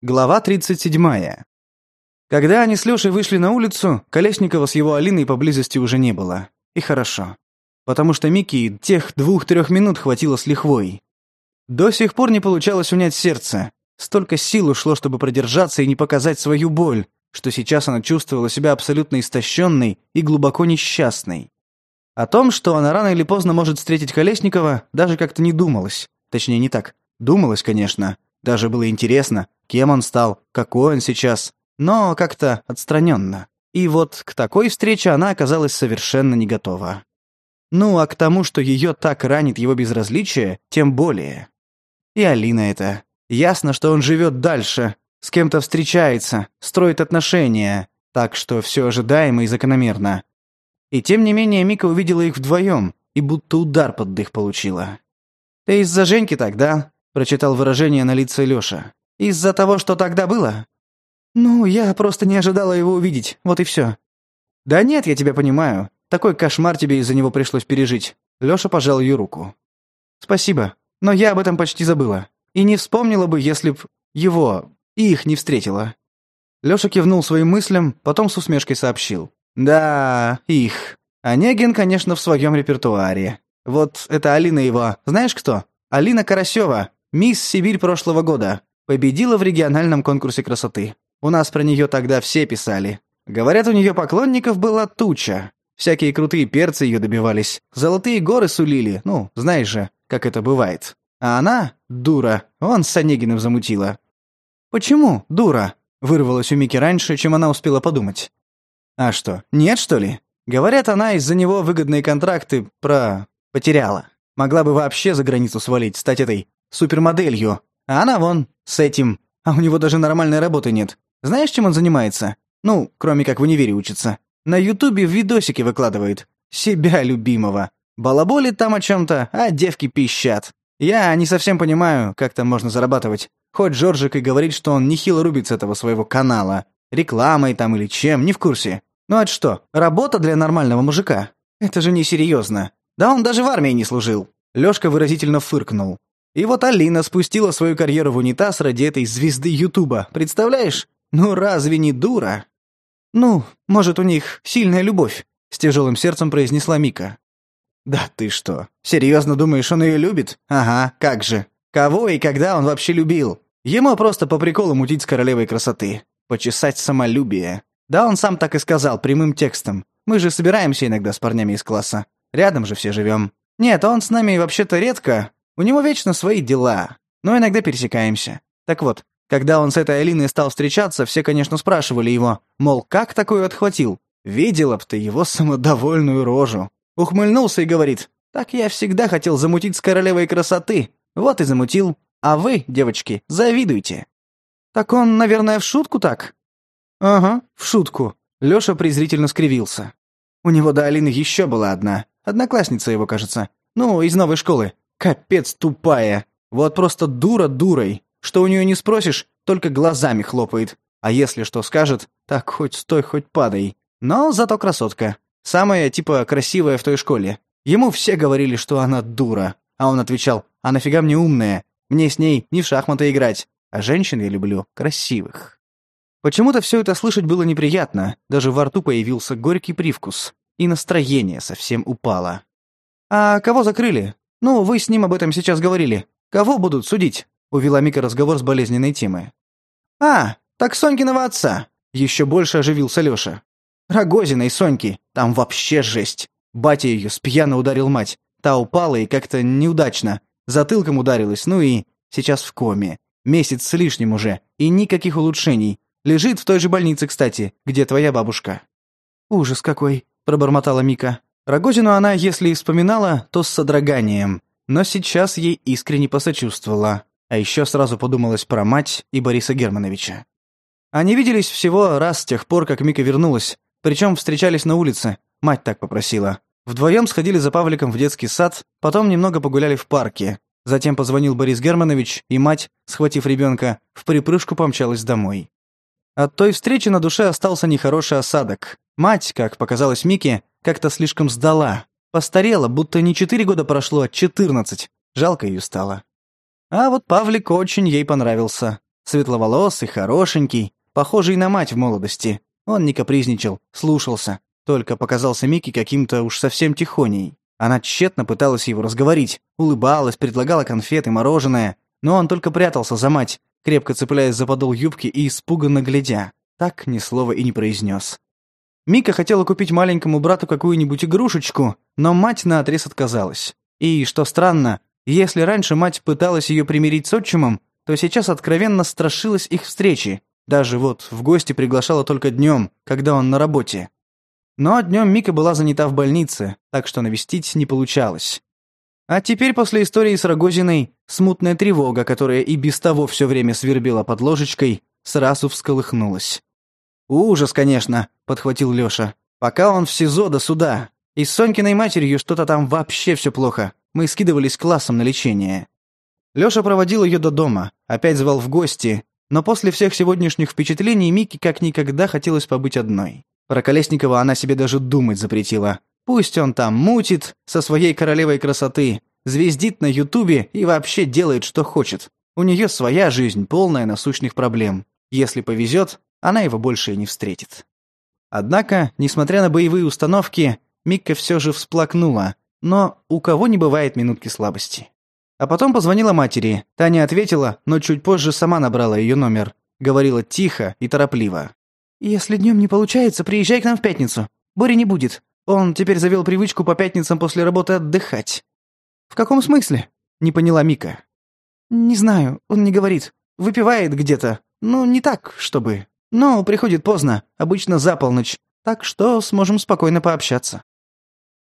Глава 37. Когда они с Лешей вышли на улицу, Колесникова с его Алиной поблизости уже не было. И хорошо. Потому что Микки тех двух-трех минут хватило с лихвой. До сих пор не получалось унять сердце. Столько сил ушло, чтобы продержаться и не показать свою боль, что сейчас она чувствовала себя абсолютно истощенной и глубоко несчастной. О том, что она рано или поздно может встретить Колесникова, даже как-то не думалось. Точнее, не так. Думалось, конечно. Даже было интересно, кем он стал, какой он сейчас, но как-то отстраненно. И вот к такой встрече она оказалась совершенно не готова. Ну, а к тому, что ее так ранит его безразличие, тем более. И Алина это. Ясно, что он живет дальше, с кем-то встречается, строит отношения, так что все ожидаемо и закономерно. И тем не менее Мика увидела их вдвоем и будто удар под дых получила. «Ты из-за Женьки тогда?» прочитал выражение на лице Лёша. Из-за того, что тогда было? Ну, я просто не ожидала его увидеть. Вот и всё. Да нет, я тебя понимаю. Такой кошмар тебе из-за него пришлось пережить. Лёша пожал её руку. Спасибо, но я об этом почти забыла и не вспомнила бы, если б его и их не встретила. Лёша кивнул своим мыслям, потом с усмешкой сообщил: "Да, их. Онегин, конечно, в своём репертуаре. Вот это Алина его. Знаешь кто? Алина Карасёва. Мисс Сибирь прошлого года. Победила в региональном конкурсе красоты. У нас про нее тогда все писали. Говорят, у нее поклонников была туча. Всякие крутые перцы ее добивались. Золотые горы сулили. Ну, знаешь же, как это бывает. А она, дура, он с Онегиным замутила. «Почему, дура?» — вырвалась у Мики раньше, чем она успела подумать. «А что, нет, что ли?» Говорят, она из-за него выгодные контракты про... потеряла. Могла бы вообще за границу свалить, стать этой супермоделью, а она вон с этим, а у него даже нормальной работы нет. Знаешь, чем он занимается? Ну, кроме как в универе учится. На Ютубе видосики выкладывает. Себя любимого. Балаболит там о чем-то, а девки пищат. Я не совсем понимаю, как там можно зарабатывать. Хоть Жоржик и говорит, что он нехило рубит с этого своего канала. Рекламой там или чем, не в курсе. Ну а что, работа для нормального мужика? Это же несерьезно. Да он даже в армии не служил. Лёшка выразительно фыркнул. И вот Алина спустила свою карьеру в унитаз ради этой звезды Ютуба, представляешь? Ну разве не дура? Ну, может, у них сильная любовь, с тяжелым сердцем произнесла Мика. Да ты что? Серьезно думаешь, он ее любит? Ага, как же. Кого и когда он вообще любил? Ему просто по приколу мутить с королевой красоты, почесать самолюбие. Да он сам так и сказал прямым текстом. Мы же собираемся иногда с парнями из класса. Рядом же все живем. Нет, он с нами вообще-то редко, у него вечно свои дела, но иногда пересекаемся. Так вот, когда он с этой Алиной стал встречаться, все, конечно, спрашивали его, мол, как такое отхватил? Видела б ты его самодовольную рожу. Ухмыльнулся и говорит, так я всегда хотел замутить с королевой красоты. Вот и замутил. А вы, девочки, завидуете? Так он, наверное, в шутку так? Ага, в шутку. Лёша презрительно скривился. У него до Алины ещё была одна. Одноклассница его, кажется. Ну, из новой школы. Капец тупая. Вот просто дура дурой. Что у нее не спросишь, только глазами хлопает. А если что скажет, так хоть стой, хоть падай. Но зато красотка. Самая, типа, красивая в той школе. Ему все говорили, что она дура. А он отвечал, а нафига мне умная? Мне с ней не в шахматы играть. А женщин я люблю красивых. Почему-то все это слышать было неприятно. Даже во рту появился горький привкус. И настроение совсем упало. «А кого закрыли?» «Ну, вы с ним об этом сейчас говорили. Кого будут судить?» — увела Мика разговор с болезненной темы. «А, так Сонькиного отца!» — еще больше оживился Леша. «Рогозина и Соньки, там вообще жесть!» Батя ее спьяно ударил мать. Та упала и как-то неудачно. Затылком ударилась, ну и сейчас в коме. Месяц с лишним уже, и никаких улучшений. Лежит в той же больнице, кстати, где твоя бабушка. «Ужас какой!» — пробормотала Мика. Рогозину она, если и вспоминала, то с содроганием, но сейчас ей искренне посочувствовала, а еще сразу подумалось про мать и Бориса Германовича. Они виделись всего раз с тех пор, как Мика вернулась, причем встречались на улице, мать так попросила. Вдвоем сходили за Павликом в детский сад, потом немного погуляли в парке. Затем позвонил Борис Германович, и мать, схватив ребенка, в припрыжку помчалась домой. От той встречи на душе остался нехороший осадок. Мать, как показалось Мике, как-то слишком сдала. Постарела, будто не четыре года прошло, а четырнадцать. Жалко ее стало. А вот Павлик очень ей понравился. Светловолосый, хорошенький, похожий на мать в молодости. Он не капризничал, слушался. Только показался Микки каким-то уж совсем тихоней. Она тщетно пыталась его разговорить, улыбалась, предлагала конфеты, мороженое. Но он только прятался за мать, крепко цепляясь за подол юбки и испуганно глядя. Так ни слова и не произнес. Мика хотела купить маленькому брату какую-нибудь игрушечку, но мать наотрез отказалась. И, что странно, если раньше мать пыталась ее примирить с отчимом, то сейчас откровенно страшилась их встречи. Даже вот в гости приглашала только днем, когда он на работе. Но днем Мика была занята в больнице, так что навестить не получалось. А теперь после истории с Рогозиной смутная тревога, которая и без того все время свербела под ложечкой, сразу всколыхнулась. «Ужас, конечно», — подхватил Лёша. «Пока он в СИЗО до суда. И с Сонькиной матерью что-то там вообще всё плохо. Мы скидывались классом на лечение». Лёша проводил её до дома, опять звал в гости, но после всех сегодняшних впечатлений Мике как никогда хотелось побыть одной. Про Колесникова она себе даже думать запретила. Пусть он там мутит со своей королевой красоты, звездит на Ютубе и вообще делает, что хочет. У неё своя жизнь, полная насущных проблем. Если повезет, она его больше и не встретит. Однако, несмотря на боевые установки, Микка все же всплакнула, но у кого не бывает минутки слабости. А потом позвонила матери, Таня ответила, но чуть позже сама набрала ее номер. Говорила тихо и торопливо. «Если днем не получается, приезжай к нам в пятницу. Бори не будет. Он теперь завел привычку по пятницам после работы отдыхать». «В каком смысле?» – не поняла Мика. «Не знаю, он не говорит. Выпивает где-то. Ну, не так, чтобы...» «Ну, приходит поздно, обычно за полночь, так что сможем спокойно пообщаться».